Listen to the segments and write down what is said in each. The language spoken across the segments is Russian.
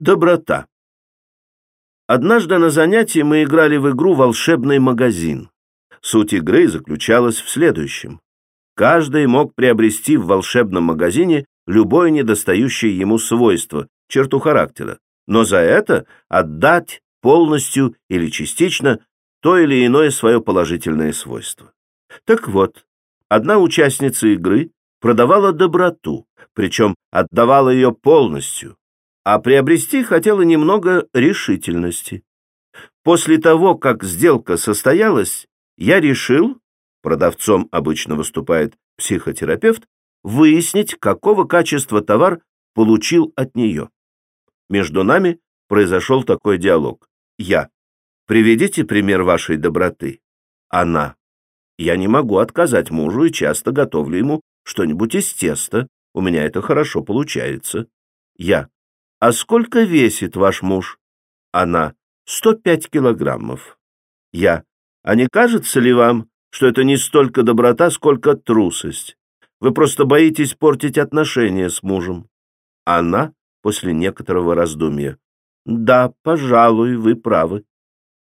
Доброта. Однажды на занятии мы играли в игру «Волшебный магазин». Суть игры заключалась в следующем. Каждый мог приобрести в волшебном магазине любое недостающее ему свойство, черту характера, но за это отдать полностью или частично то или иное свое положительное свойство. Так вот, одна участница игры продавала доброту, причем отдавала ее полностью, а приобрести хотела немного решительности. После того, как сделка состоялась, я решил, продавцом обычно выступает психотерапевт, выяснить, какого качества товар получил от нее. Между нами произошел такой диалог. Я. Приведите пример вашей доброты. Она. Я не могу отказать мужу и часто готовлю ему что-нибудь из теста. У меня это хорошо получается. Я. А сколько весит ваш муж? Она. Сто пять килограммов. Я. А не кажется ли вам, что это не столько доброта, сколько трусость? Вы просто боитесь портить отношения с мужем. Она после некоторого раздумья. Да, пожалуй, вы правы.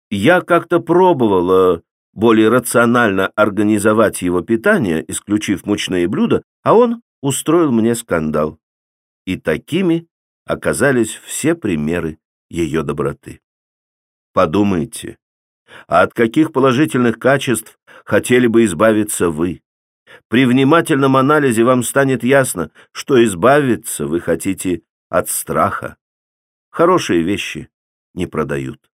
Я как-то пробовала более рационально организовать его питание, исключив мучные блюда, а он устроил мне скандал. И такими оказались все примеры ее доброты. Подумайте, а от каких положительных качеств хотели бы избавиться вы? При внимательном анализе вам станет ясно, что избавиться вы хотите от страха. Хорошие вещи не продают.